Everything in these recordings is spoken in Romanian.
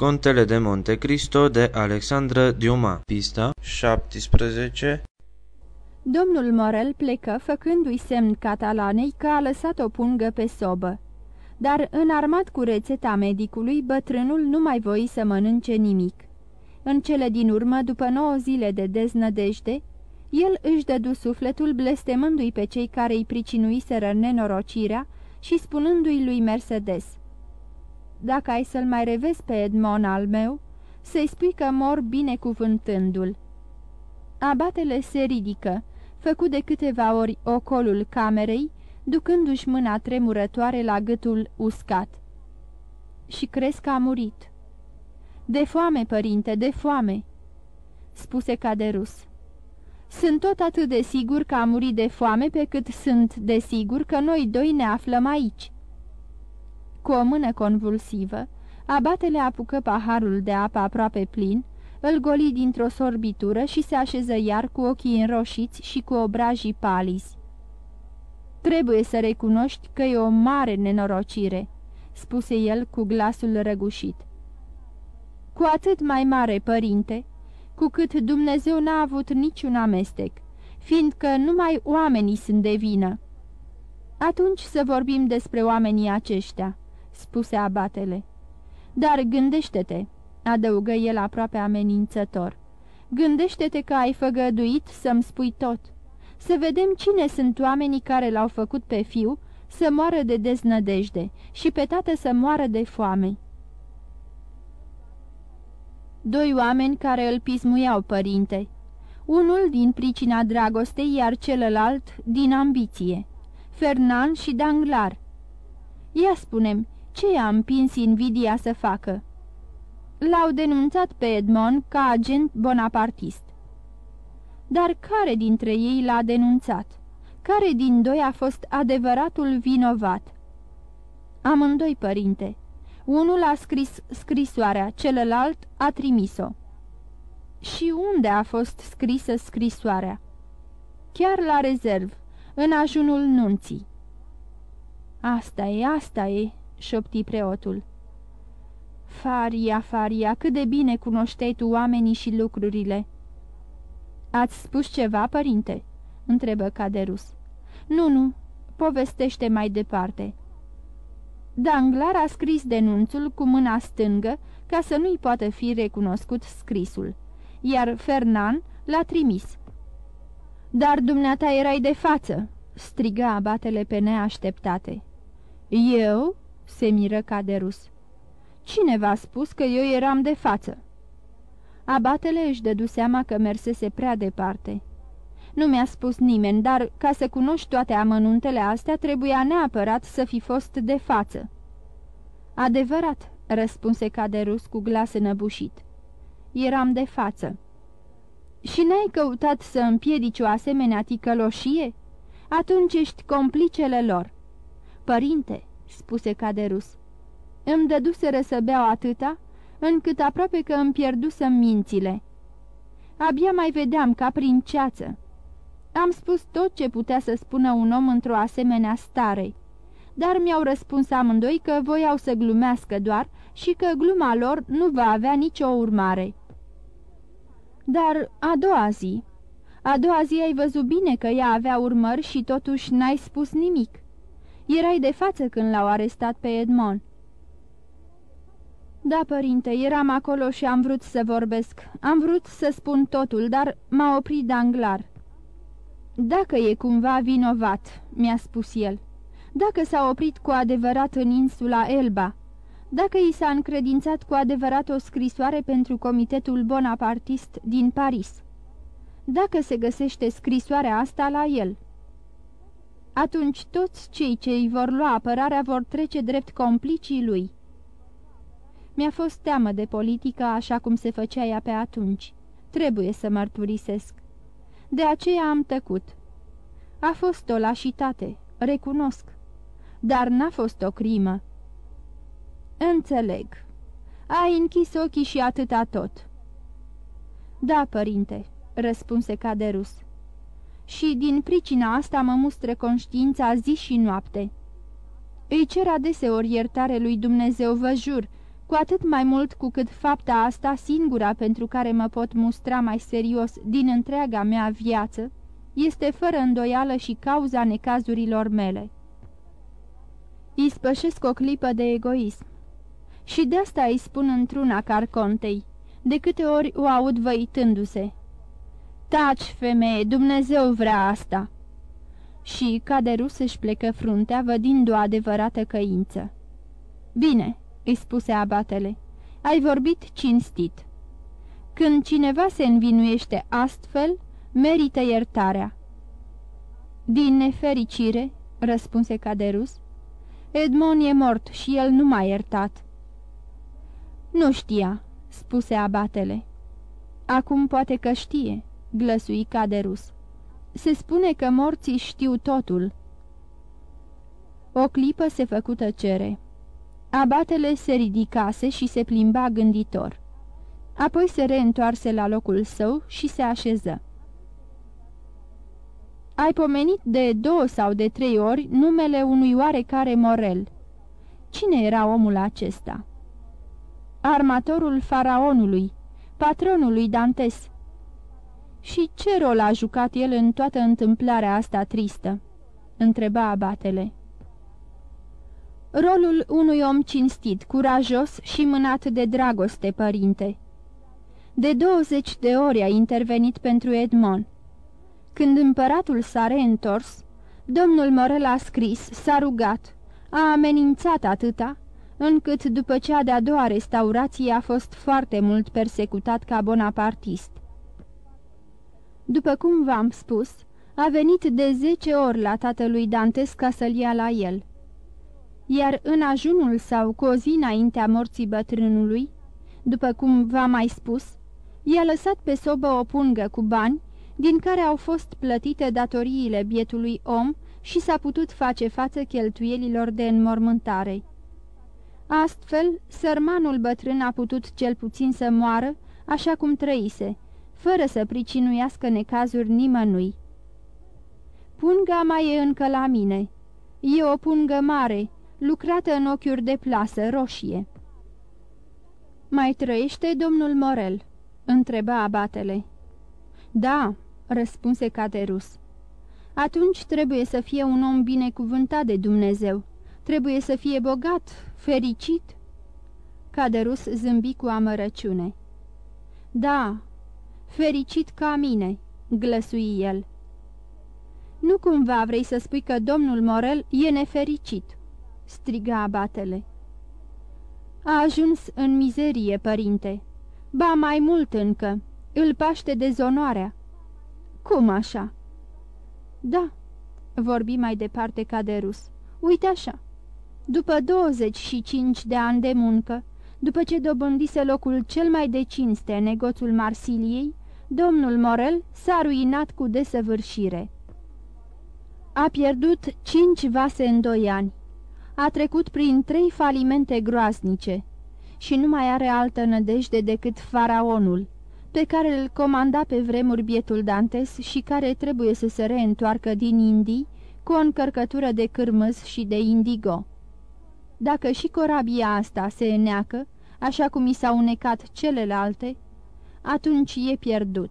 Contele de Monte Cristo de Alexandra Diuma Pista 17 Domnul Morel plecă, făcându-i semn catalanei că a lăsat o pungă pe sobă. Dar, înarmat cu rețeta medicului, bătrânul nu mai voi să mănânce nimic. În cele din urmă, după nouă zile de deznădejde, el își dădu sufletul blestemându-i pe cei care îi pricinuiseră nenorocirea și spunându-i lui Mercedes – dacă ai să-l mai revezi pe Edmon al meu, să-i spui că mor binecuvântându-l. Abatele se ridică, făcut de câteva ori ocolul camerei, ducându-și mâna tremurătoare la gâtul uscat. Și crezi că a murit. De foame, părinte, de foame, spuse Caderus. Sunt tot atât de sigur că a murit de foame pe cât sunt de sigur că noi doi ne aflăm aici. Cu o mână convulsivă, abatele apucă paharul de apă aproape plin, îl goli dintr-o sorbitură și se așeză iar cu ochii înroșiți și cu obrajii palizi. Trebuie să recunoști că e o mare nenorocire," spuse el cu glasul răgușit. Cu atât mai mare, părinte, cu cât Dumnezeu n-a avut niciun amestec, fiindcă numai oamenii sunt de vină. Atunci să vorbim despre oamenii aceștia spuse abatele. Dar gândește-te, adăugă el aproape amenințător. Gândește-te că ai făgăduit să-mi spui tot. Să vedem cine sunt oamenii care l-au făcut pe fiu să moară de deznădejde și pe tată să moară de foame. Doi oameni care îl pismuiau, părinte. Unul din pricina dragostei, iar celălalt din ambiție. Fernand și Danglar. Ia spunem, ce i-a împins invidia să facă? L-au denunțat pe Edmond ca agent bonapartist. Dar care dintre ei l-a denunțat? Care din doi a fost adevăratul vinovat? Amândoi, părinte. Unul a scris scrisoarea, celălalt a trimis-o. Și unde a fost scrisă scrisoarea? Chiar la rezerv, în ajunul nunții. Asta e, asta e, șopti preotul. Faria, Faria, cât de bine cunoșteai tu oamenii și lucrurile!" Ați spus ceva, părinte?" întrebă Caderus. Nu, nu, povestește mai departe." Danglar a scris denunțul cu mâna stângă ca să nu-i poată fi recunoscut scrisul, iar Fernand l-a trimis. Dar dumneata erai de față!" striga abatele pe neașteptate. Eu?" Se miră Caderus. Cine v-a spus că eu eram de față?" Abatele își dădu seama că mersese prea departe. Nu mi-a spus nimeni, dar ca să cunoști toate amănuntele astea, trebuia neapărat să fi fost de față." Adevărat," răspunse Caderus cu glas înăbușit. Eram de față." Și n-ai căutat să împiedici o asemenea ticăloșie? Atunci ești complicele lor." Părinte," spuse Caderus. Îmi dăduseră să beau atâta, încât aproape că îmi pierdusă mințile. Abia mai vedeam ca prin ceață. Am spus tot ce putea să spună un om într-o asemenea stare, dar mi-au răspuns amândoi că voiau să glumească doar și că gluma lor nu va avea nicio urmare. Dar a doua zi... A doua zi ai văzut bine că ea avea urmări și totuși n-ai spus nimic. Erai de față când l-au arestat pe Edmond." Da, părinte, eram acolo și am vrut să vorbesc. Am vrut să spun totul, dar m-a oprit Danglar." Dacă e cumva vinovat," mi-a spus el, dacă s-a oprit cu adevărat în insula Elba, dacă i s-a încredințat cu adevărat o scrisoare pentru Comitetul Bonapartist din Paris, dacă se găsește scrisoarea asta la el." Atunci toți cei ce îi vor lua apărarea vor trece drept complicii lui. Mi-a fost teamă de politică așa cum se făcea ea pe atunci. Trebuie să mărturisesc. De aceea am tăcut. A fost o lașitate, recunosc, dar n-a fost o crimă. Înțeleg. Ai închis ochii și atâta tot. Da, părinte, răspunse Caderus și din pricina asta mă mustră conștiința zi și noapte. Îi cer adeseori iertare lui Dumnezeu, vă jur, cu cu atât mai mult cu cât fapta asta, singura pentru care mă pot mustra mai serios din întreaga mea viață, este fără îndoială și cauza necazurilor mele. Ispășesc o clipă de egoism. Și de asta îi spun într-una carcontei, de câte ori o aud văitându-se. Taci, femeie, Dumnezeu vrea asta!" Și Caderus își plecă fruntea, vădind o adevărată căință. Bine," îi spuse abatele, ai vorbit cinstit. Când cineva se învinuiește astfel, merită iertarea." Din nefericire," răspunse Caderus, Edmon e mort și el nu m-a iertat." Nu știa," spuse abatele. Acum poate că știe," glăsui Caderus. Se spune că morții știu totul." O clipă se făcu tăcere. Abatele se ridicase și se plimba gânditor. Apoi se reîntoarse la locul său și se așeză. Ai pomenit de două sau de trei ori numele unui oarecare Morel. Cine era omul acesta?" Armatorul faraonului, patronului Dantes." Și ce rol a jucat el în toată întâmplarea asta tristă?" întreba abatele. Rolul unui om cinstit, curajos și mânat de dragoste, părinte. De 20 de ori a intervenit pentru Edmond. Când împăratul s-a reîntors, domnul Morel a scris, s-a rugat, a amenințat atâta, încât după cea de-a doua restaurație a fost foarte mult persecutat ca bonapartist. După cum v-am spus, a venit de zece ori la tatălui Dantes ca să-l ia la el. Iar în ajunul sau cu o zi înaintea morții bătrânului, după cum v-am mai spus, i-a lăsat pe sobă o pungă cu bani, din care au fost plătite datoriile bietului om și s-a putut face față cheltuielilor de înmormântare. Astfel, sărmanul bătrân a putut cel puțin să moară, așa cum trăise, fără să pricinuiască necazuri nimănui. Punga mai e încă la mine. E o pungă mare, lucrată în ochiuri de plasă roșie. Mai trăiește domnul Morel?" întreba abatele. Da," răspunse Caterus. Atunci trebuie să fie un om binecuvântat de Dumnezeu. Trebuie să fie bogat, fericit." Caderus zâmbi cu amărăciune. Da, fericit ca mine," glăsui el. Nu cumva vrei să spui că domnul Morel e nefericit?" striga abatele. A ajuns în mizerie, părinte. Ba mai mult încă, îl paște dezonoarea." Cum așa?" Da," vorbi mai departe Caderus. Uite așa, după 25 de ani de muncă, după ce dobândise locul cel mai de cinste în negoțul Marsiliei, domnul Morel s-a ruinat cu desăvârșire. A pierdut cinci vase în doi ani, a trecut prin trei falimente groaznice și nu mai are altă nădejde decât faraonul, pe care îl comanda pe vremuri bietul Dantes și care trebuie să se reîntoarcă din Indii cu o încărcătură de cârmăz și de indigo. Dacă și corabia asta se îneacă, așa cum i s-au unecat celelalte, atunci e pierdut.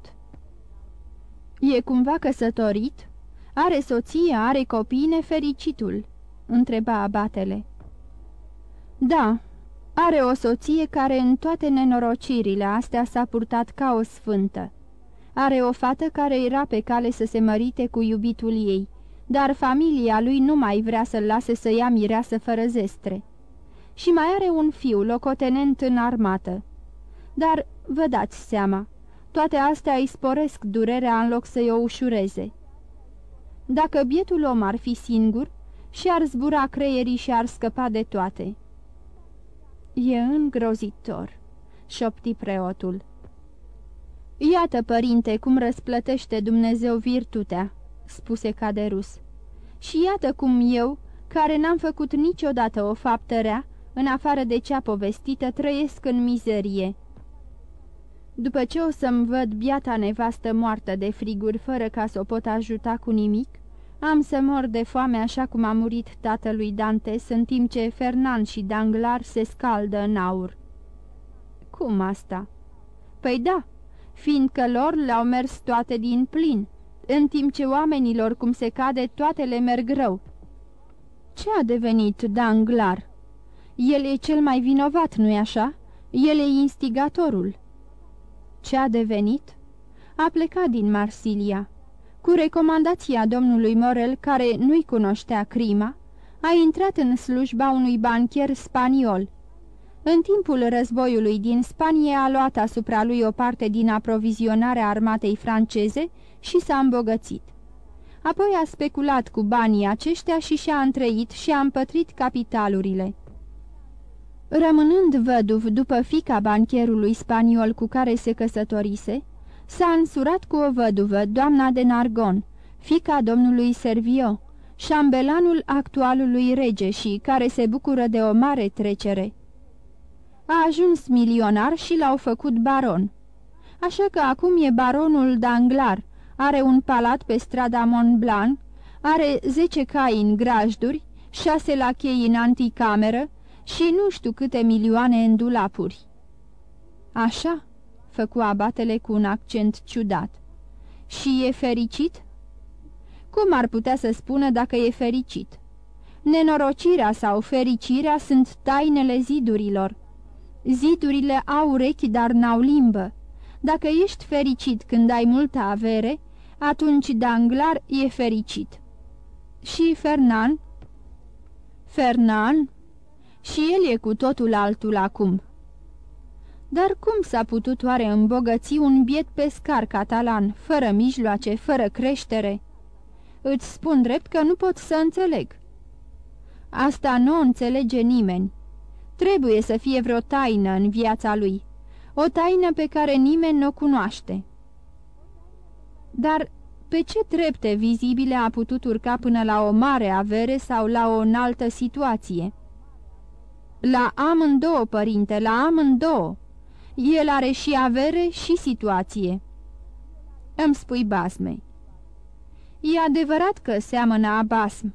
E cumva căsătorit? Are soție, are copii nefericitul?" întreba abatele. Da, are o soție care în toate nenorocirile astea s-a purtat ca o sfântă. Are o fată care era pe cale să se mărite cu iubitul ei, dar familia lui nu mai vrea să-l lase să ia mireasă fără zestre. Și mai are un fiu, locotenent în armată. Dar, vă dați seama, toate astea îi sporesc durerea în loc să-i o ușureze. Dacă bietul om ar fi singur, și-ar zbura creierii și ar scăpa de toate. E îngrozitor, șopti preotul. Iată, părinte, cum răsplătește Dumnezeu virtutea, spuse Caderus. Și iată cum eu, care n-am făcut niciodată o faptă rea, în afară de cea povestită, trăiesc în mizerie. După ce o să-mi văd biata nevastă moartă de friguri fără ca să o pot ajuta cu nimic, am să mor de foame așa cum a murit tatălui Dantes în timp ce Fernand și Danglar se scaldă în aur. Cum asta?" Păi da, fiindcă lor le-au mers toate din plin, în timp ce oamenilor, cum se cade, toate le merg rău." Ce a devenit Danglar?" El e cel mai vinovat, nu-i așa? El e instigatorul." Ce a devenit?" A plecat din Marsilia. Cu recomandația domnului Morel, care nu-i cunoștea crima, a intrat în slujba unui bancher spaniol. În timpul războiului din Spania a luat asupra lui o parte din aprovizionarea armatei franceze și s-a îmbogățit. Apoi a speculat cu banii aceștia și și-a întrăit și a împătrit capitalurile. Rămânând văduv după fica bancherului spaniol cu care se căsătorise, s-a însurat cu o văduvă, doamna de Nargon, fica domnului Servio, șambelanul actualului rege și care se bucură de o mare trecere. A ajuns milionar și l-au făcut baron. Așa că acum e baronul Danglar, are un palat pe strada Mont Blanc, are zece cai în grajduri, șase lachei în anticameră și nu știu câte milioane în dulapuri. Așa, făcu abatele cu un accent ciudat. Și e fericit? Cum ar putea să spună dacă e fericit? Nenorocirea sau fericirea sunt tainele zidurilor. Zidurile au urechi, dar n-au limbă. Dacă ești fericit când ai multă avere, atunci Danglar e fericit. Și Fernan? Fernan? Și el e cu totul altul acum. Dar cum s-a putut oare îmbogăți un biet pescar catalan, fără mijloace, fără creștere? Îți spun drept că nu pot să înțeleg. Asta nu înțelege nimeni. Trebuie să fie vreo taină în viața lui, o taină pe care nimeni nu o cunoaște. Dar pe ce trepte vizibile a putut urca până la o mare avere sau la o înaltă situație? La amândouă, părinte, la amândouă. El are și avere și situație. Îmi spui basmei. E adevărat că seamănă a basm,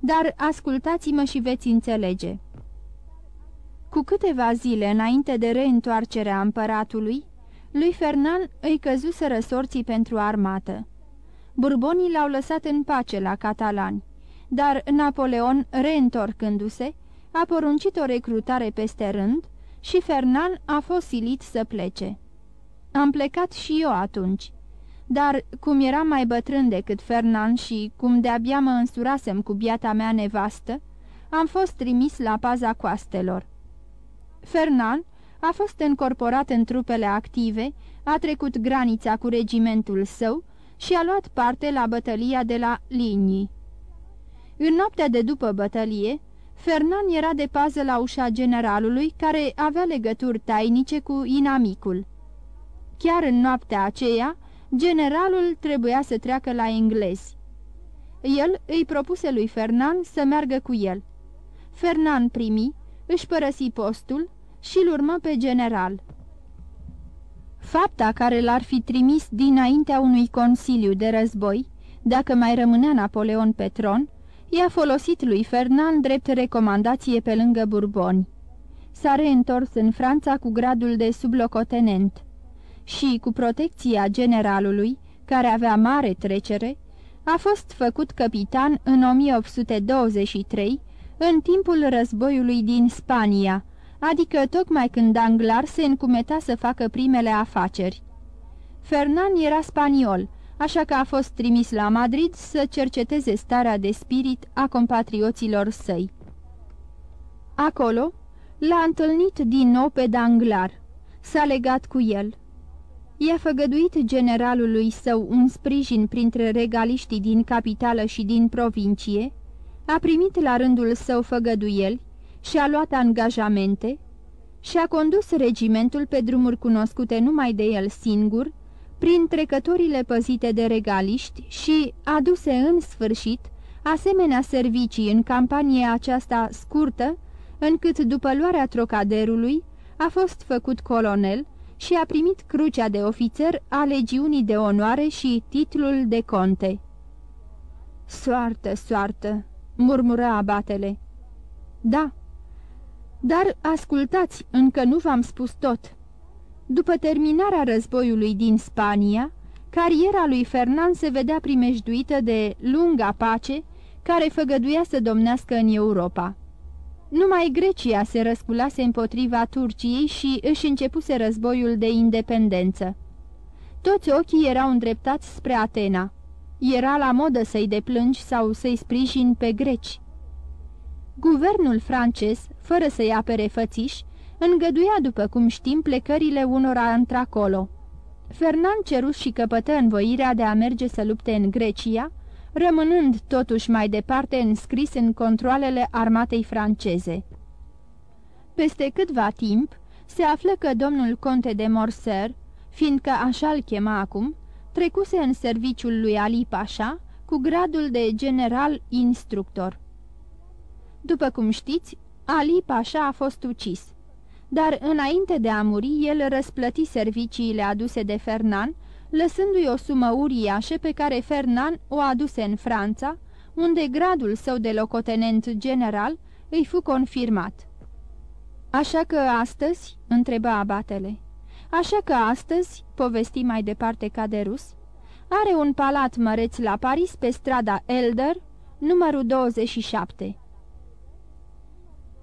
dar ascultați-mă și veți înțelege. Cu câteva zile înainte de reîntoarcerea împăratului, lui Fernan îi căzuseră sorții pentru armată. Burbonii l-au lăsat în pace la catalani, dar Napoleon, reîntorcându-se, a poruncit o recrutare peste rând și Fernan a fost silit să plece. Am plecat și eu atunci, dar cum eram mai bătrân decât Fernan și cum de-abia mă însurasem cu biata mea nevastă, am fost trimis la paza coastelor. Fernan a fost încorporat în trupele active, a trecut granița cu regimentul său și a luat parte la bătălia de la Linii. În noaptea de după bătălie, Fernan era de pază la ușa generalului, care avea legături tainice cu inamicul. Chiar în noaptea aceea, generalul trebuia să treacă la englezi. El îi propuse lui Fernan să meargă cu el. Fernan primi, își părăsi postul și-l urmă pe general. Fapta care l-ar fi trimis dinaintea unui consiliu de război, dacă mai rămânea Napoleon pe tron, i-a folosit lui Fernand drept recomandație pe lângă Burboni. S-a reîntors în Franța cu gradul de sublocotenent și, cu protecția generalului, care avea mare trecere, a fost făcut capitan în 1823, în timpul războiului din Spania, adică tocmai când Danglar se încumeta să facă primele afaceri. Fernan era spaniol, așa că a fost trimis la Madrid să cerceteze starea de spirit a compatrioților săi. Acolo l-a întâlnit din nou pe Danglar, s-a legat cu el. I-a făgăduit generalului său un sprijin printre regaliștii din capitală și din provincie, a primit la rândul său făgăduieli și-a luat angajamente și-a condus regimentul pe drumuri cunoscute numai de el singur, prin trecătorile păzite de regaliști și aduse în sfârșit asemenea servicii în campania aceasta scurtă, încât după luarea trocaderului a fost făcut colonel și a primit crucea de ofițer a legiunii de onoare și titlul de conte. Soartă, soartă!" murmură abatele. Da, dar ascultați, încă nu v-am spus tot. După terminarea războiului din Spania, cariera lui Fernand se vedea primejduită de lunga pace care făgăduia să domnească în Europa. Numai Grecia se răsculase împotriva Turciei și își începuse războiul de independență. Toți ochii erau îndreptați spre Atena. Era la modă să-i deplângi sau să-i sprijin pe greci. Guvernul francez, fără să-i apere fățiș, îngăduia, după cum știm, plecările unora într-acolo. Fernand ceru și căpătă învoirea de a merge să lupte în Grecia, rămânând totuși mai departe înscris în controlele armatei franceze. Peste câtva timp, se află că domnul conte de Morser, fiindcă așa-l chema acum, trecuse în serviciul lui Ali Pașa cu gradul de general instructor. După cum știți, Ali Pașa a fost ucis, dar înainte de a muri, el răsplăti serviciile aduse de Fernan, lăsându-i o sumă uriașă pe care Fernan o aduse în Franța, unde gradul său de locotenent general îi fu confirmat. Așa că astăzi?" întreba abatele. Așa că astăzi, povesti mai departe Caderus, are un palat măreț la Paris pe strada Elder, numărul 27.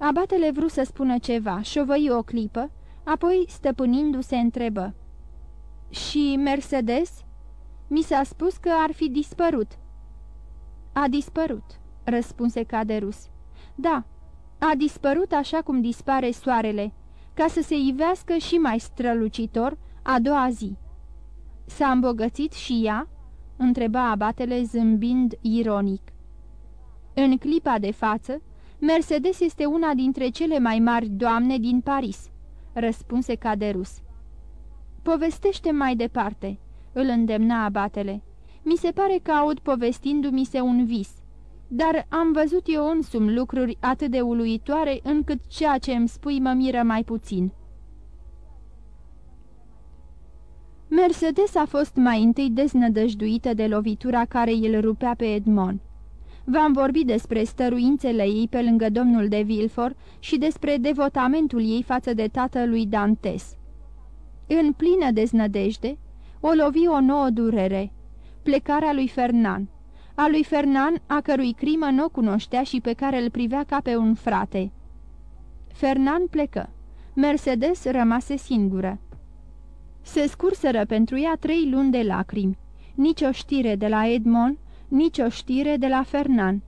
Abatele vrut să spună ceva, șovăi o clipă, apoi, stăpânindu-se, întrebă. Și Mercedes? Mi s-a spus că ar fi dispărut." A dispărut," răspunse Caderus. Da, a dispărut așa cum dispare soarele, ca să se ivească și mai strălucitor a doua zi. S-a îmbogățit și ea?" întreba abatele zâmbind ironic. În clipa de față, Mercedes este una dintre cele mai mari doamne din Paris," răspunse Caderus. Povestește mai departe," îl îndemna abatele. Mi se pare că aud povestindu-mi se un vis, dar am văzut eu însumi lucruri atât de uluitoare încât ceea ce îmi spui mă miră mai puțin." Mercedes a fost mai întâi deznădăjduită de lovitura care îl rupea pe Edmond. V-am vorbit despre stăruințele ei pe lângă domnul de Vilfort și despre devotamentul ei față de tatălui Dantes. În plină deznădejde, o lovi o nouă durere, plecarea lui Fernan, a lui Fernan, a cărui crimă nu o cunoștea și pe care îl privea ca pe un frate. Fernan plecă. Mercedes rămase singură. Se scurseră pentru ea trei luni de lacrimi. Nici o știre de la Edmond, nici o știre de la Fernan.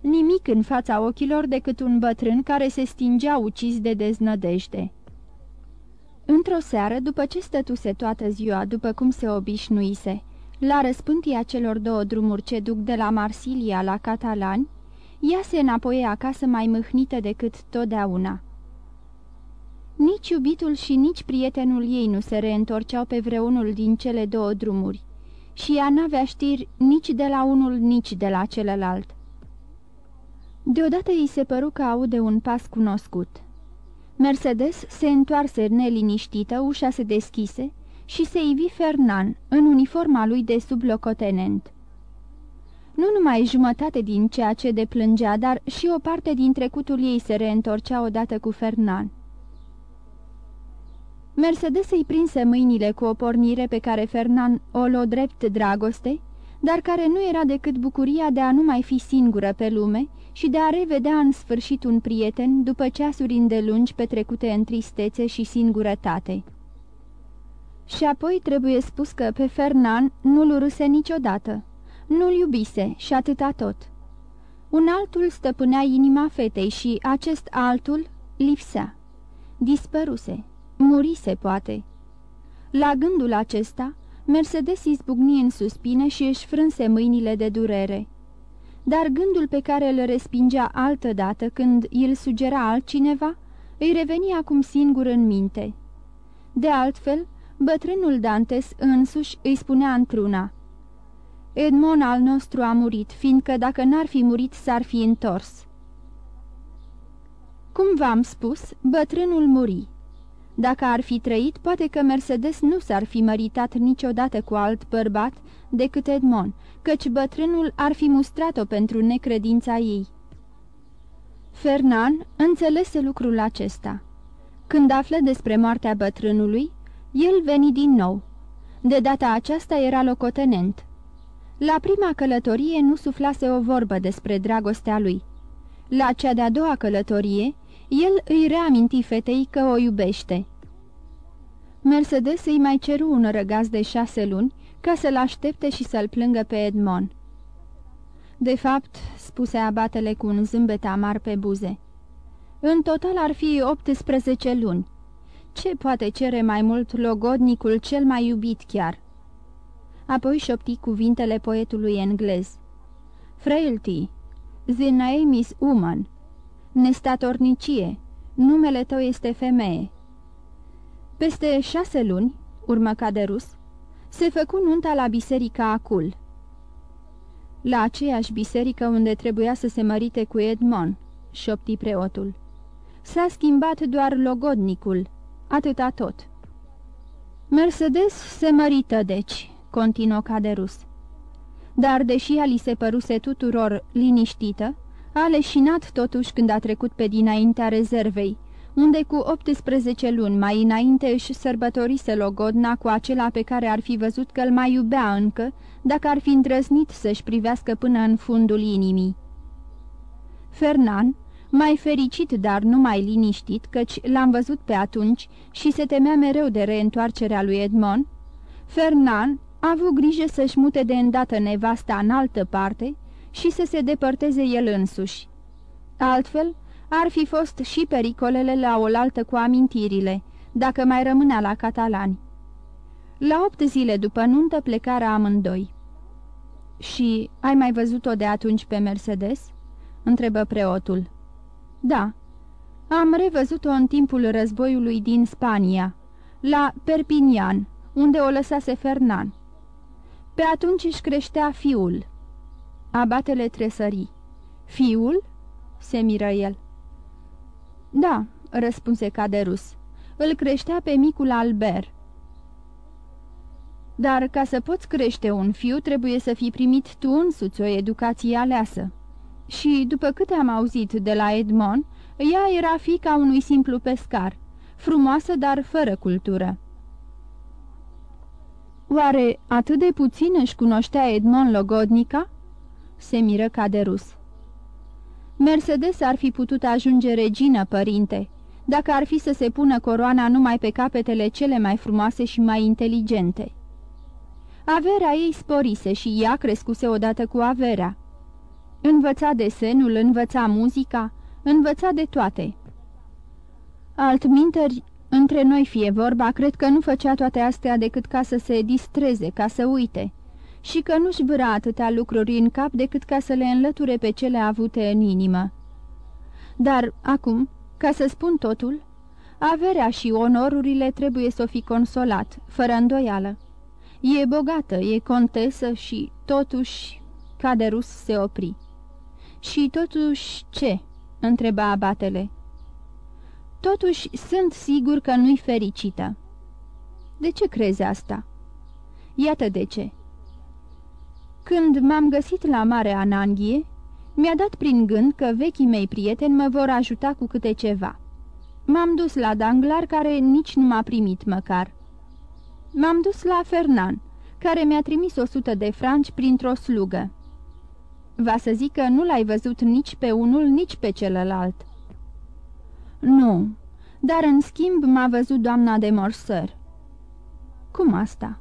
Nimic în fața ochilor decât un bătrân care se stingea ucis de deznădejde. Într-o seară, după ce stătuse toată ziua, după cum se obișnuise, la răspântia celor două drumuri ce duc de la Marsilia la Catalani, ea se înapoie acasă mai mâhnită decât totdeauna. Nici iubitul și nici prietenul ei nu se reîntorceau pe vreunul din cele două drumuri și ea n-avea știri nici de la unul, nici de la celălalt. Deodată îi se păru că aude un pas cunoscut. Mercedes se întoarse neliniștită, ușa se deschise și se ivi Fernan în uniforma lui de sublocotenent. Nu numai jumătate din ceea ce deplângea, dar și o parte din trecutul ei se reîntorcea odată cu Fernan. Mercedes îi prinse mâinile cu o pornire pe care Fernan o lo drept dragoste, dar care nu era decât bucuria de a nu mai fi singură pe lume și de a revedea în sfârșit un prieten după ceasuri îndelungi petrecute în tristețe și singurătate. Și apoi trebuie spus că pe Fernan nu-l urâse niciodată, nu-l iubise și atâta tot. Un altul stăpânea inima fetei și acest altul lipsea. Dispăruse, murise poate. La gândul acesta, Mercedes izbucni în suspine și își frânse mâinile de durere. Dar gândul pe care îl respingea altădată când îl sugera altcineva, îi reveni acum singur în minte. De altfel, bătrânul Dantes însuși îi spunea într-una. Edmon al nostru a murit, fiindcă dacă n-ar fi murit s-ar fi întors. Cum v-am spus, bătrânul muri. Dacă ar fi trăit, poate că Mercedes nu s-ar fi măritat niciodată cu alt bărbat decât Edmond, căci bătrânul ar fi mustrat-o pentru necredința ei. Fernan înțelese lucrul acesta. Când află despre moartea bătrânului, El veni din nou. De data aceasta era locotenent. La prima călătorie nu suflase o vorbă despre dragostea lui. La cea de-a doua călătorie, el îi reaminti fetei că o iubește. Mercedes îi mai ceru un răgaz de șase luni ca să-l aștepte și să-l plângă pe Edmond. De fapt, spuse abatele cu un zâmbet amar pe buze, în total ar fi 18 luni. Ce poate cere mai mult logodnicul cel mai iubit chiar? Apoi șopti cuvintele poetului englez. Frailty, the name is woman. Nestatornicie, numele tău este femeie. Peste șase luni, urmă Caderus, se făcu nunta la biserica Acul. La aceeași biserică unde trebuia să se mărite cu Edmond, șopti preotul. S-a schimbat doar logodnicul, atâta tot. Mercedes se mărită, deci, continuă Caderus. Dar, deși ea li se păruse tuturor liniștită, a leșinat totuși când a trecut pe dinaintea rezervei, unde cu 18 luni mai înainte își sărbătorise logodna cu acela pe care ar fi văzut că îl mai iubea încă, dacă ar fi îndrăznit să-și privească până în fundul inimii. Fernan, mai fericit, dar nu mai liniștit, căci l-am văzut pe atunci și se temea mereu de reîntoarcerea lui Edmond, Fernan a avut grijă să-și mute de îndată nevasta în altă parte și să se depărteze el însuși. Altfel, ar fi fost și pericolele la oaltă cu amintirile, dacă mai rămânea la catalani. La opt zile după nuntă plecarea amândoi. Și ai mai văzut-o de atunci pe Mercedes?" întrebă preotul. Da, am revăzut-o în timpul războiului din Spania, la Perpignan, unde o lăsase Fernan. Pe atunci își creștea fiul. Abatele tresării. Fiul?" se miră el. Da," răspunse Caderus. Îl creștea pe micul Albert." Dar ca să poți crește un fiu, trebuie să fii primit tu însuți o educație aleasă." Și, după câte am auzit de la Edmond, ea era fica unui simplu pescar, frumoasă, dar fără cultură. Oare atât de puțin își cunoștea Edmond Logodnica? Se miră Caderus. Mercedes ar fi putut ajunge regină, părinte, dacă ar fi să se pună coroana numai pe capetele cele mai frumoase și mai inteligente. Averea ei sporise și ea crescuse odată cu averea. Învăța desenul, învăța muzica, învăța de toate. Altminteri, între noi fie vorba, cred că nu făcea toate astea decât ca să se distreze, ca să uite, și că nu-și vâra atâtea lucruri în cap decât ca să le înlăture pe cele avute în inimă. Dar, acum, ca să spun totul, averea și onorurile trebuie să o fi consolat, fără îndoială. E bogată, e contesă și, totuși, Caderus se opri. Și totuși ce?" întreba abatele. Totuși sunt sigur că nu-i fericită." De ce crezi asta?" Iată de ce." Când m-am găsit la mare Ananghie, mi-a dat prin gând că vechii mei prieteni mă vor ajuta cu câte ceva. M-am dus la Danglar, care nici nu m-a primit măcar. M-am dus la Fernan, care mi-a trimis o sută de franci printr-o slugă. Va să zic că nu l-ai văzut nici pe unul, nici pe celălalt. Nu, dar în schimb m-a văzut doamna de Morser. Cum asta?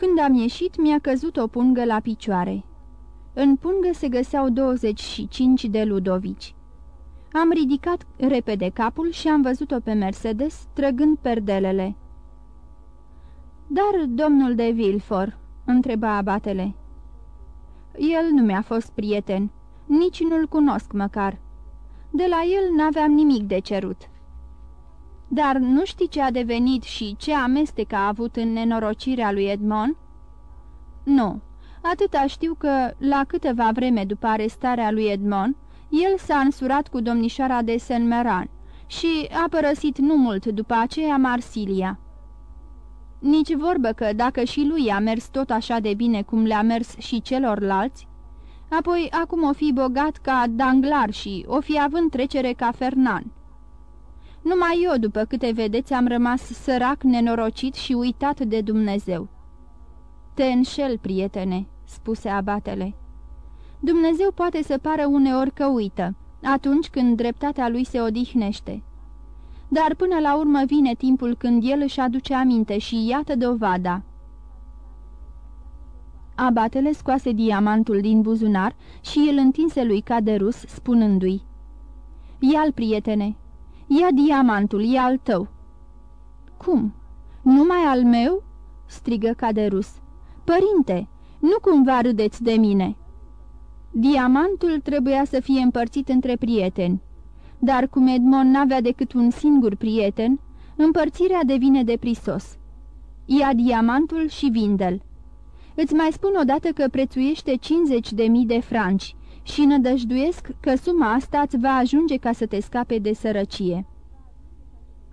Când am ieșit, mi-a căzut o pungă la picioare. În pungă se găseau 25 de ludovici. Am ridicat repede capul și am văzut-o pe Mercedes trăgând perdelele. Dar domnul de Vilfor?" întreba abatele. El nu mi-a fost prieten, nici nu-l cunosc măcar. De la el n-aveam nimic de cerut. Dar nu știi ce a devenit și ce amestec a avut în nenorocirea lui Edmond? Nu, atâta știu că, la câteva vreme după arestarea lui Edmond, el s-a însurat cu domnișoara de Saint-Meran și a părăsit nu mult după aceea Marsilia. Nici vorbă că dacă și lui a mers tot așa de bine cum le-a mers și celorlalți, apoi acum o fi bogat ca Danglar și o fi având trecere ca Fernan. Numai eu, după câte vedeți, am rămas sărac, nenorocit și uitat de Dumnezeu." Te înșel, prietene," spuse abatele. Dumnezeu poate să pară uneori că uită, atunci când dreptatea lui se odihnește. Dar până la urmă vine timpul când el își aduce aminte și iată dovada. Abatele scoase diamantul din buzunar și îl întinse lui Caderus, spunându-i, Ia-l, prietene, ia diamantul, ia al tău." Cum? Numai al meu?" strigă Caderus. Părinte, nu cumva râdeți de mine." Diamantul trebuia să fie împărțit între prieteni, dar cum Edmond n-avea decât un singur prieten, împărțirea devine de prisos. Ia diamantul și vindel. Îți mai spun odată că prețuiește 50 de mii de franci și nădăjduiesc că suma asta îți va ajunge ca să te scape de sărăcie.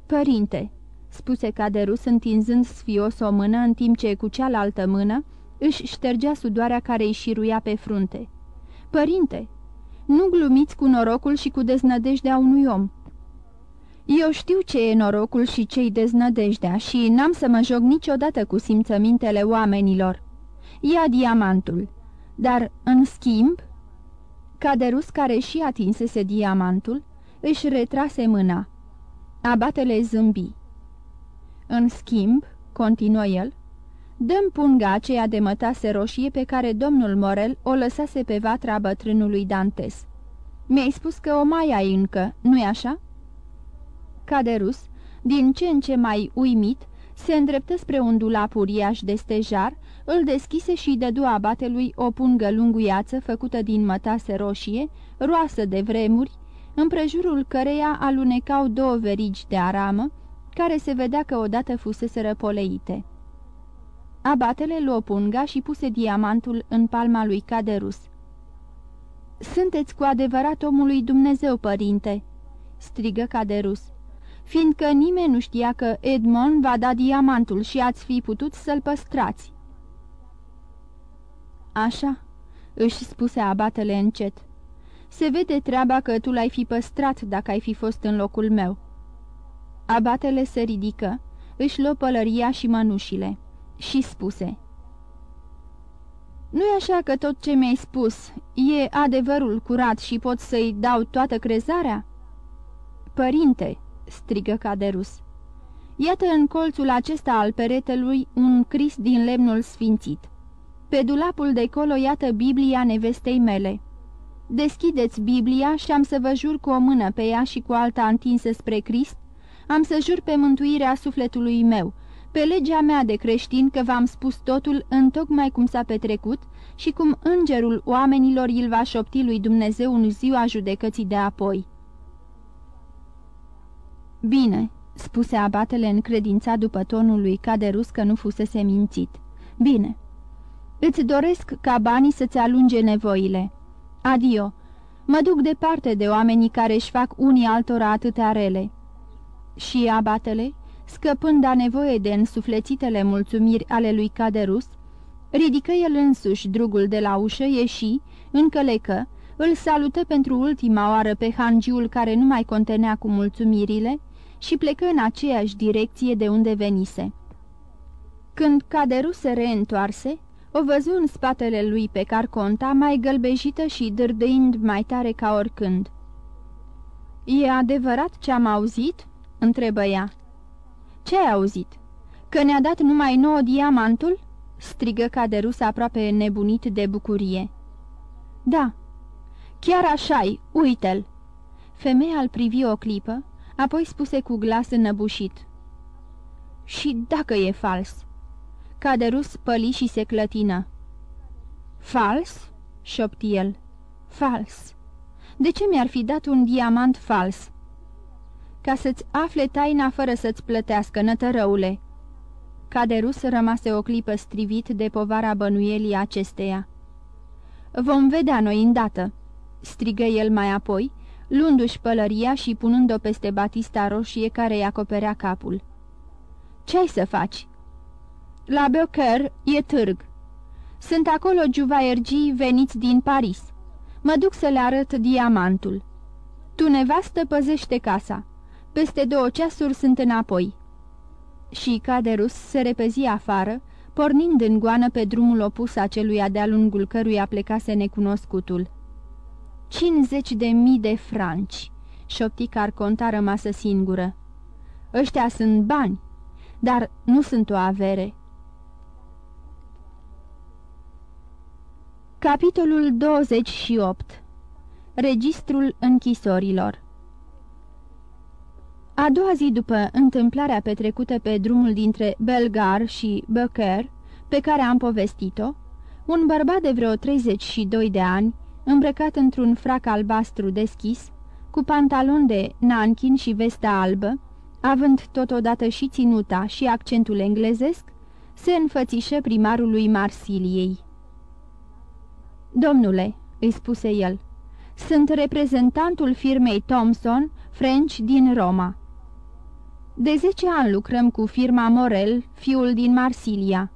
Părinte, spuse Caderus întinzând sfios o mână în timp ce cu cealaltă mână își ștergea sudoarea care îi șiruia pe frunte. Părinte, nu glumiți cu norocul și cu deznădejdea unui om. Eu știu ce e norocul și ce-i deznădejdea și n-am să mă joc niciodată cu simțămintele oamenilor. Ia diamantul, dar, în schimb... Caderus, care și atinsese diamantul, își retrase mâna. Abatele zâmbi. În schimb, continuă el, dăm punga aceea de mătase roșie pe care domnul Morel o lăsase pe vatra bătrânului Dantes. Mi-ai spus că o mai ai încă, nu-i așa?" Caderus, din ce în ce mai uimit, se îndreptă spre un dulap uriaș de stejar, îl deschise și dădu abatelui o pungă lunguiață făcută din mătase roșie, roasă de vremuri, împrejurul căreia alunecau două verigi de aramă, care se vedea că odată fusese răpoleite. Abatele luă punga și puse diamantul în palma lui Caderus. Sunteți cu adevărat omul lui Dumnezeu, părinte!" strigă Caderus, fiindcă nimeni nu știa că Edmond va da diamantul și ați fi putut să-l păstrați." Așa," își spuse abatele încet. Se vede treaba că tu l-ai fi păstrat dacă ai fi fost în locul meu." Abatele se ridică, își luă pălăria și mănușile și spuse Nu-i așa că tot ce mi-ai spus e adevărul curat și pot să-i dau toată crezarea?" Părinte!" Strigă Caderus. Iată în colțul acesta al peretelui un cris din lemnul sfințit. Pe dulapul de colo iată Biblia nevestei mele. Deschideți Biblia și am să vă jur cu o mână pe ea și cu alta întinsă spre Crist, am să jur pe mântuirea sufletului meu, pe legea mea de creștin că v-am spus totul în tocmai cum s-a petrecut și cum îngerul oamenilor îl va șopti lui Dumnezeu în ziua judecății de apoi. Bine, spuse abatele încredința după tonul lui Caderus că nu fusese mințit. Bine. Îți doresc ca banii să-ți alunge nevoile. Adio. Mă duc departe de oamenii care își fac unii altora atâtea rele. Și abatele, scăpând a nevoie de însuflețitele mulțumiri ale lui Caderus, ridică el însuși drugul de la ușă, ieși, încălecă, îl salută pentru ultima oară pe hangiul care nu mai contenea cu mulțumirile și plecă în aceeași direcție de unde venise. Când Caderus se reîntoarse, o văzu în spatele lui pe Carconta, mai gălbejită și dârdâind mai tare ca oricând. E adevărat ce am auzit?" întrebă ea. Ce ai auzit? Că ne-a dat numai nouă diamantul?" strigă Caderus aproape nebunit de bucurie. Da, chiar așa-i, uite-l!" Femeia îl privi o clipă, apoi spuse cu glas înăbușit. Și dacă e fals?" Caderus păli și se clătină. Fals?" șopti el. Fals. De ce mi-ar fi dat un diamant fals?" Ca să-ți afle taina fără să-ți plătească, nătărăule." Caderus rămase o clipă strivit de povara bănuielii acesteia. Vom vedea noi îndată," strigă el mai apoi, luându-și pălăria și punând-o peste batista roșie care îi acoperea capul. Ce ai să faci?" La Beaucaire e târg. Sunt acolo juvaiergii veniți din Paris. Mă duc să le arăt diamantul. Tu, nevastă, păzește casa. Peste două ceasuri sunt înapoi." Și Caderus se repezi afară, pornind în goană pe drumul opus aceluia de-a lungul căruia plecase necunoscutul. 50 de mii de franci!" șopti Carconta rămasă singură. Ăștia sunt bani, dar nu sunt o avere." Capitolul 28 Registrul închisorilor A doua zi după întâmplarea petrecută pe drumul dintre Belgar și Becker, pe care am povestit-o, un bărbat de vreo 32 de ani, îmbrăcat într-un frac albastru deschis, cu pantalon de nanchin și vesta albă, având totodată și ținuta și accentul englezesc, se înfățișă primarului Marsiliei. Domnule," îi spuse el, sunt reprezentantul firmei Thomson, French din Roma. De zece ani lucrăm cu firma Morel, fiul din Marsilia.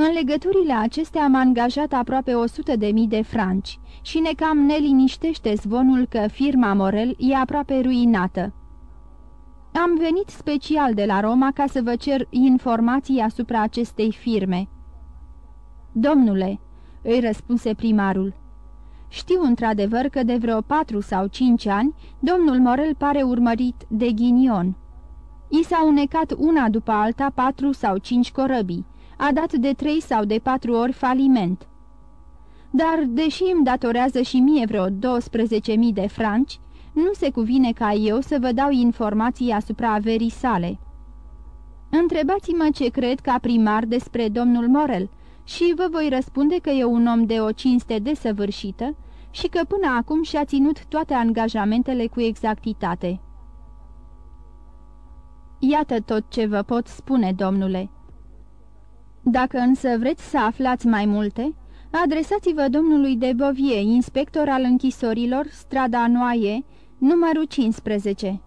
În legăturile acestea am angajat aproape 100 de mii de franci și ne cam neliniștește zvonul că firma Morel e aproape ruinată. Am venit special de la Roma ca să vă cer informații asupra acestei firme." Domnule," îi răspunse primarul, știu într-adevăr că de vreo patru sau cinci ani domnul Morel pare urmărit de ghinion. I s-a unecat una după alta patru sau cinci corăbii, a dat de trei sau de patru ori faliment. Dar, deși îmi datorează și mie vreo 12.000 de franci, nu se cuvine ca eu să vă dau informații asupra averii sale. Întrebați-mă ce cred ca primar despre domnul Morel și vă voi răspunde că e un om de o cinste desăvârșită și că până acum și-a ținut toate angajamentele cu exactitate. Iată tot ce vă pot spune, domnule. Dacă însă vreți să aflați mai multe, adresați-vă domnului de Bovie, inspector al închisorilor, strada Noaie, numărul 15.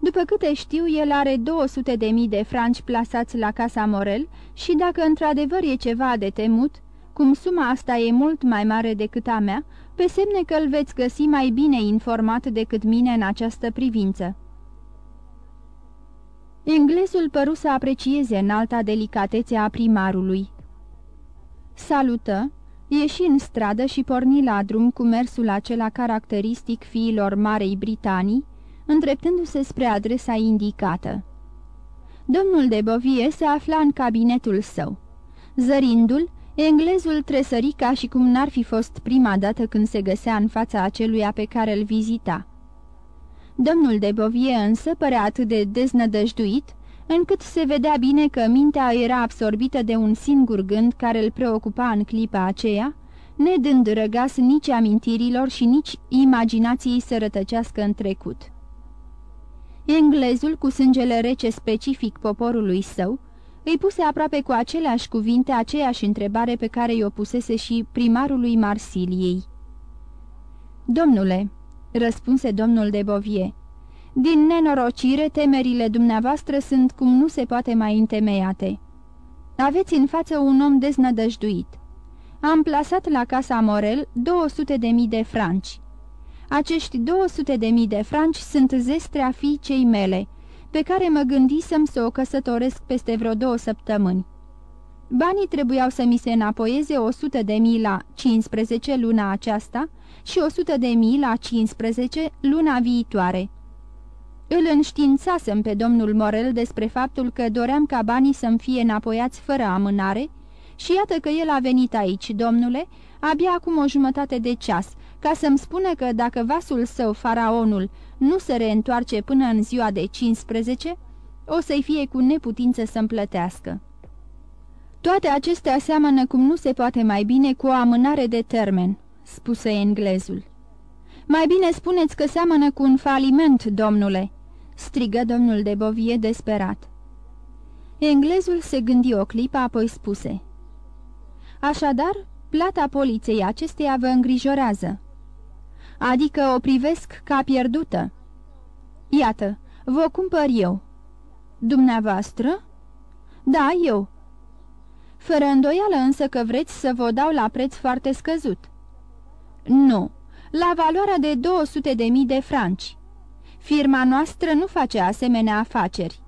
După câte știu, el are 200 de mii de franci plasați la Casa Morel și dacă într-adevăr e ceva de temut, cum suma asta e mult mai mare decât a mea, pe semne că îl veți găsi mai bine informat decât mine în această privință. Englezul păru să aprecieze înalta delicatețe a primarului. Salută, ieși în stradă și porni la drum cu mersul acela caracteristic fiilor Marei Britanii, îndreptându-se spre adresa indicată. Domnul de Bovie se afla în cabinetul său. Zărindu-l, englezul tresări ca și cum n-ar fi fost prima dată când se găsea în fața aceluia pe care îl vizita. Domnul de Bovie însă părea atât de deznădăjduit, încât se vedea bine că mintea era absorbită de un singur gând care îl preocupa în clipa aceea, nedând răgas nici amintirilor și nici imaginației să rătăcească în trecut. Englezul, cu sângele rece specific poporului său, îi puse aproape cu aceleași cuvinte aceeași întrebare pe care i-o pusese și primarului Marsiliei. Domnule," răspunse domnul de Bovie, din nenorocire temerile dumneavoastră sunt cum nu se poate mai întemeiate. Aveți în față un om deznădăjduit. Am plasat la casa Morel 200 de mii de franci. Acești 200 de mii de franci sunt zestrea fiicei mele, pe care mă gândisem să o căsătoresc peste vreo două săptămâni. Banii trebuiau să mi se înapoieze 100 de mii la 15 luna aceasta și 100 de mii la 15 luna viitoare. Îl înștiințasem pe domnul Morel despre faptul că doream ca banii să-mi fie înapoiați fără amânare și iată că el a venit aici, domnule, abia acum o jumătate de ceas, ca să-mi spună că dacă vasul său, faraonul, nu se reîntoarce până în ziua de 15, o să-i fie cu neputință să-mi plătească. Toate acestea seamănă cum nu se poate mai bine cu o amânare de termen, spuse englezul. Mai bine spuneți că seamănă cu un faliment, domnule, strigă domnul de Bovie desperat. Englezul se gândi o clipă, apoi spuse. Așadar, plata poliței acesteia vă îngrijorează. Adică o privesc ca pierdută. Iată, vă cumpăr eu. Dumneavoastră? Da, eu. Fără îndoială însă că vreți să vă dau la preț foarte scăzut. Nu, la valoarea de 200 de mii de franci. Firma noastră nu face asemenea afaceri,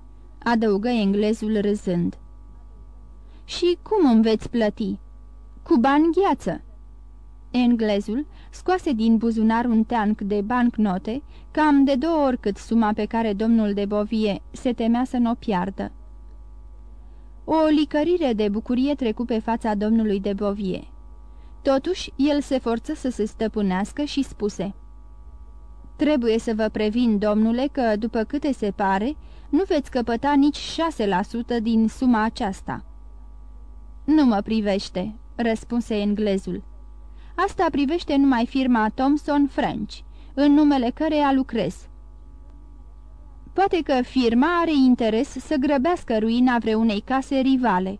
adăugă englezul râzând. Și cum îmi veți plăti? Cu bani gheață. Englezul scoase din buzunar un teanc de bancnote, cam de două ori cât suma pe care domnul de Bovie se temea să nu o piardă. O licărire de bucurie trecu pe fața domnului de Bovie. Totuși, el se forță să se stăpânească și spuse Trebuie să vă previn, domnule, că, după câte se pare, nu veți căpăta nici 6% din suma aceasta." Nu mă privește," răspunse englezul. Asta privește numai firma Thomson French, în numele căreia lucrez." Poate că firma are interes să grăbească ruina vreunei case rivale.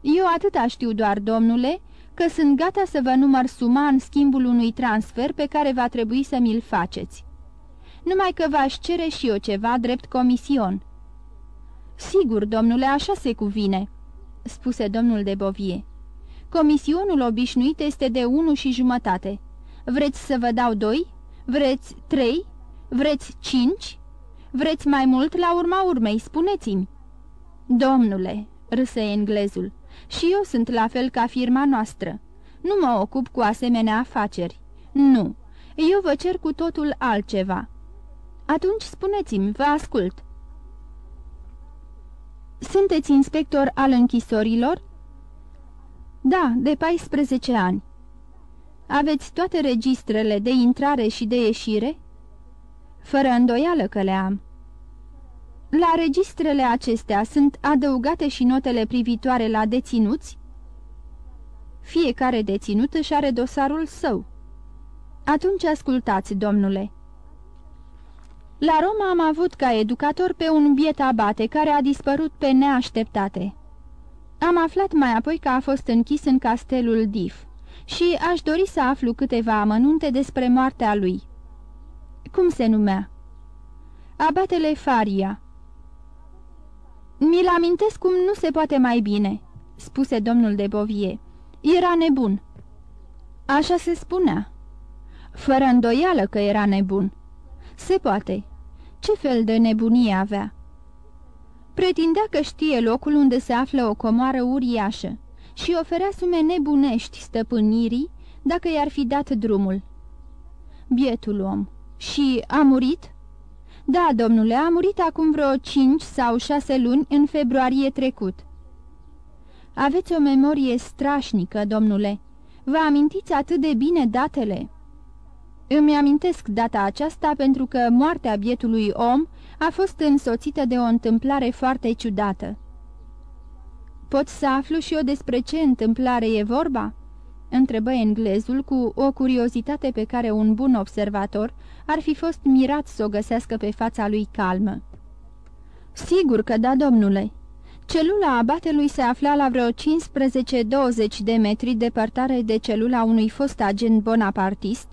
Eu atâta știu doar, domnule, că sunt gata să vă număr suma în schimbul unui transfer pe care va trebui să mi-l faceți. Numai că v-aș cere și eu ceva drept comision." Sigur, domnule, așa se cuvine," spuse domnul de Bovie. Comisionul obișnuit este de unu și jumătate. Vreți să vă dau doi? Vreți trei? Vreți cinci? Vreți mai mult la urma urmei, spuneți-mi." Domnule," râse englezul, și eu sunt la fel ca firma noastră. Nu mă ocup cu asemenea afaceri. Nu, eu vă cer cu totul altceva." Atunci spuneți-mi, vă ascult." Sunteți inspector al închisorilor?" Da, de 14 ani." Aveți toate registrele de intrare și de ieșire?" Fără îndoială că le am." La registrele acestea sunt adăugate și notele privitoare la deținuți?" Fiecare deținut își are dosarul său." Atunci ascultați, domnule." La Roma am avut ca educator pe un biet abate care a dispărut pe neașteptate. Am aflat mai apoi că a fost închis în castelul Dif și aș dori să aflu câteva amănunte despre moartea lui. Cum se numea? Abatele Faria. Mi-l amintesc cum nu se poate mai bine, spuse domnul de Bovie. Era nebun. Așa se spunea. Fără îndoială că era nebun. Se poate. Ce fel de nebunie avea? Pretindea că știe locul unde se află o comoară uriașă și oferea sume nebunești stăpânirii dacă i-ar fi dat drumul. Bietul om. Și a murit? Da, domnule, a murit acum vreo cinci sau șase luni în februarie trecut. Aveți o memorie strașnică, domnule. Vă amintiți atât de bine datele?" Îmi amintesc data aceasta pentru că moartea bietului om a fost însoțită de o întâmplare foarte ciudată. Pot să aflu și eu despre ce întâmplare e vorba?" Întrebă englezul cu o curiozitate pe care un bun observator ar fi fost mirat să o găsească pe fața lui calmă. Sigur că da, domnule. Celula abatelui se afla la vreo 15-20 de metri departare de celula unui fost agent bonapartist,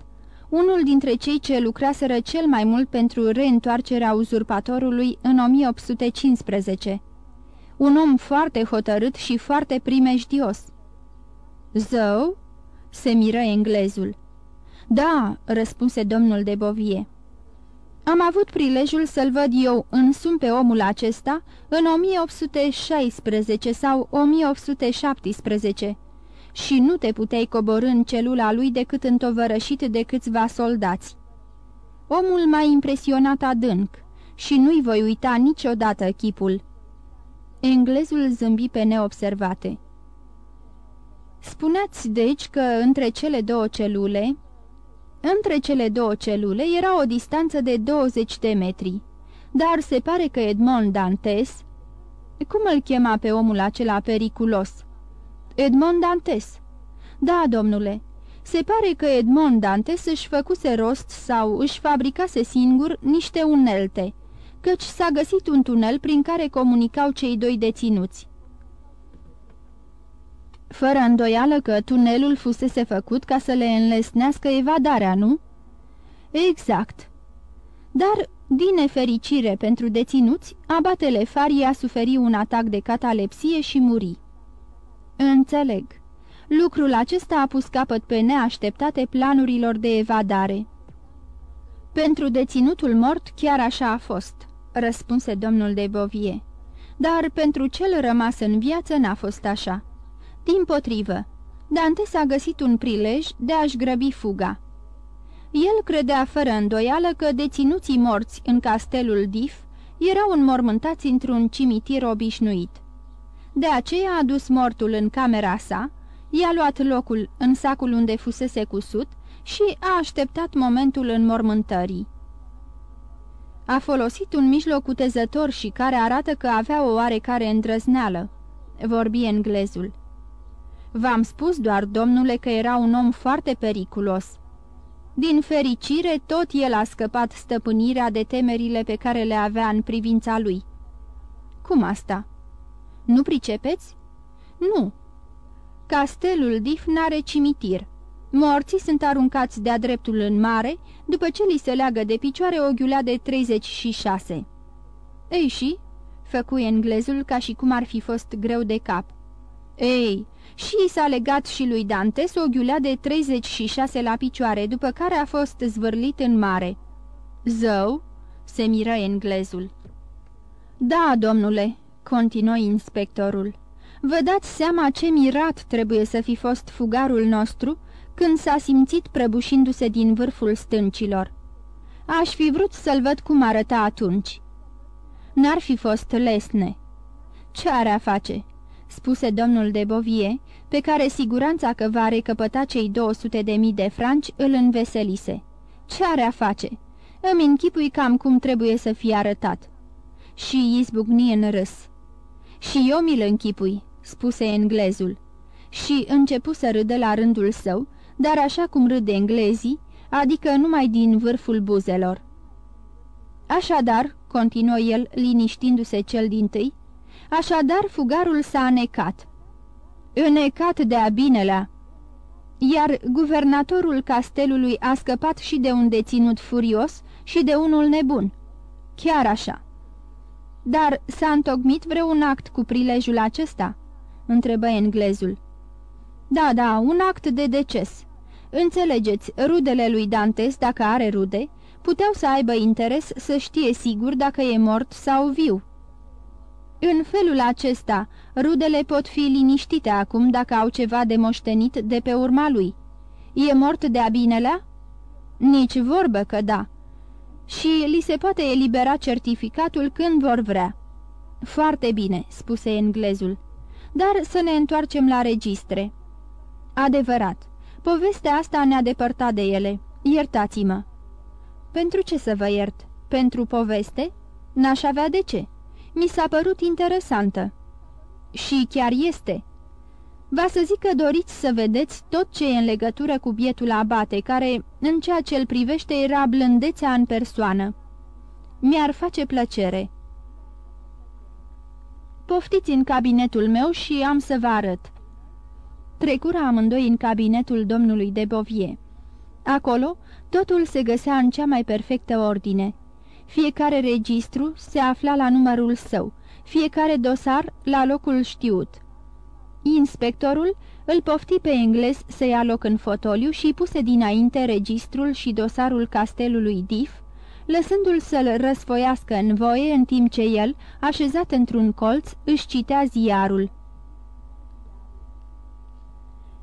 unul dintre cei ce lucraseră cel mai mult pentru reîntoarcerea uzurpatorului în 1815. Un om foarte hotărât și foarte primejdios. Zău? Se miră englezul. Da, răspunse domnul de Bovie. Am avut prilejul să-l văd eu însum pe omul acesta în 1816 sau 1817 și nu te puteai coborâ în celula lui decât întovărășit de câțiva soldați. Omul m-a impresionat adânc și nu-i voi uita niciodată chipul. Englezul zâmbi pe neobservate. Spuneați, deci, că între cele două celule... Între cele două celule era o distanță de 20 de metri, dar se pare că Edmond Dantes... Cum îl chema pe omul acela periculos? Edmond Dantes. Da, domnule, se pare că Edmond Dantes își făcuse rost sau își fabricase singur niște unelte, căci s-a găsit un tunel prin care comunicau cei doi deținuți. Fără îndoială că tunelul fusese făcut ca să le înlesnească evadarea, nu? Exact. Dar, din nefericire pentru deținuți, abatele Faria suferi un atac de catalepsie și muri. Înțeleg. Lucrul acesta a pus capăt pe neașteptate planurilor de evadare. Pentru deținutul mort chiar așa a fost, răspunse domnul de Bovie. Dar pentru cel rămas în viață n-a fost așa. Din potrivă, Dantes a găsit un prilej de a-și grăbi fuga. El credea fără îndoială că deținuții morți în castelul Dif erau înmormântați într-un cimitir obișnuit. De aceea a dus mortul în camera sa, i-a luat locul în sacul unde fusese cusut și a așteptat momentul înmormântării. A folosit un mijloc cutezător și care arată că avea o oarecare îndrăzneală, vorbi englezul. V-am spus doar, domnule, că era un om foarte periculos. Din fericire, tot el a scăpat stăpânirea de temerile pe care le avea în privința lui. Cum asta? Nu pricepeți? Nu. Castelul Dif n-are cimitir. Morții sunt aruncați de-a dreptul în mare, după ce li se leagă de picioare o ghiulea de 36. Ei și? Făcu englezul ca și cum ar fi fost greu de cap. Ei, și i s-a legat și lui Dantes o ghiulea de 36 la picioare, după care a fost zvârlit în mare. Zău? se miră englezul. Da, domnule, continuă inspectorul. Vă dați seama ce mirat trebuie să fi fost fugarul nostru când s-a simțit prăbușindu-se din vârful stâncilor. Aș fi vrut să-l văd cum arăta atunci. N-ar fi fost lesne. Ce are a face?" Spuse domnul de Bovie, pe care siguranța că va recăpăta cei 200 de mii de franci îl înveselise. Ce are a face? Îmi închipui cam cum trebuie să fie arătat. Și izbucni în râs. Și eu mi-l închipui, spuse englezul. Și începu să râdă la rândul său, dar așa cum râde englezii, adică numai din vârful buzelor. Așadar, continuă el, liniștindu-se cel din tâi, așadar fugarul s-a anecat. Înecat de-a binelea, iar guvernatorul castelului a scăpat și de un deținut furios și de unul nebun. Chiar așa. Dar s-a întocmit vreun act cu prilejul acesta?" întrebă englezul. Da, da, un act de deces. Înțelegeți, rudele lui Dantes, dacă are rude, puteau să aibă interes să știe sigur dacă e mort sau viu. În felul acesta, rudele pot fi liniștite acum dacă au ceva de moștenit de pe urma lui. E mort de-a binelea? Nici vorbă că da. Și li se poate elibera certificatul când vor vrea. Foarte bine, spuse englezul. Dar să ne întoarcem la registre. Adevărat, povestea asta ne-a depărtat de ele. Iertați-mă. Pentru ce să vă iert? Pentru poveste? N-aș avea de ce. Mi s-a părut interesantă. Și chiar este. Va să zic că doriți să vedeți tot ce e în legătură cu bietul abate, care, în ceea ce îl privește, era blândețea în persoană. Mi-ar face plăcere. Poftiți în cabinetul meu și am să vă arăt. Trecură amândoi în cabinetul domnului de Bovie. Acolo, totul se găsea în cea mai perfectă ordine. Fiecare registru se afla la numărul său, fiecare dosar la locul știut. Inspectorul îl pofti pe englez să ia loc în fotoliu și puse dinainte registrul și dosarul castelului Dif, lăsându-l să-l răsfoiască în voie în timp ce el, așezat într-un colț, își citea ziarul.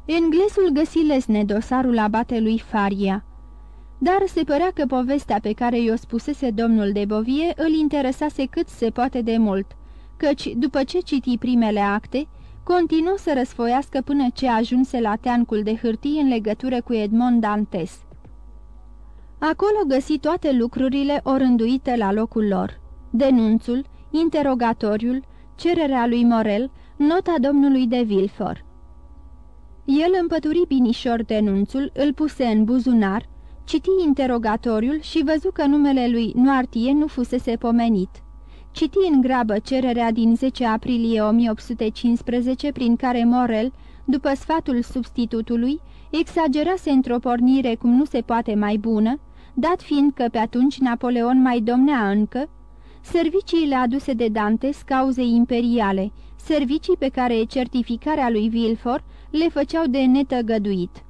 Englezul găsi lesne dosarul abatelui Faria, dar se părea că povestea pe care i-o spusese domnul de Bovie îl interesase cât se poate de mult, căci, după ce citi primele acte, continuă să răsfoiască până ce ajunse la teancul de hârtii în legătură cu Edmond Dantes. Acolo găsi toate lucrurile orânduite la locul lor. Denunțul, interogatoriul, cererea lui Morel, nota domnului de Vilfort. El împături binișor denunțul, îl puse în buzunar, citi interogatoriul și văzu că numele lui Noartie nu fusese pomenit. Citi în grabă cererea din 10 aprilie 1815 prin care Morel, după sfatul substitutului, exagerase într-o pornire cum nu se poate mai bună, dat fiind că pe atunci Napoleon mai domnea încă, serviciile aduse de Dantes cauzei imperiale, servicii pe care certificarea lui Vilfort le făceau de netăgăduit.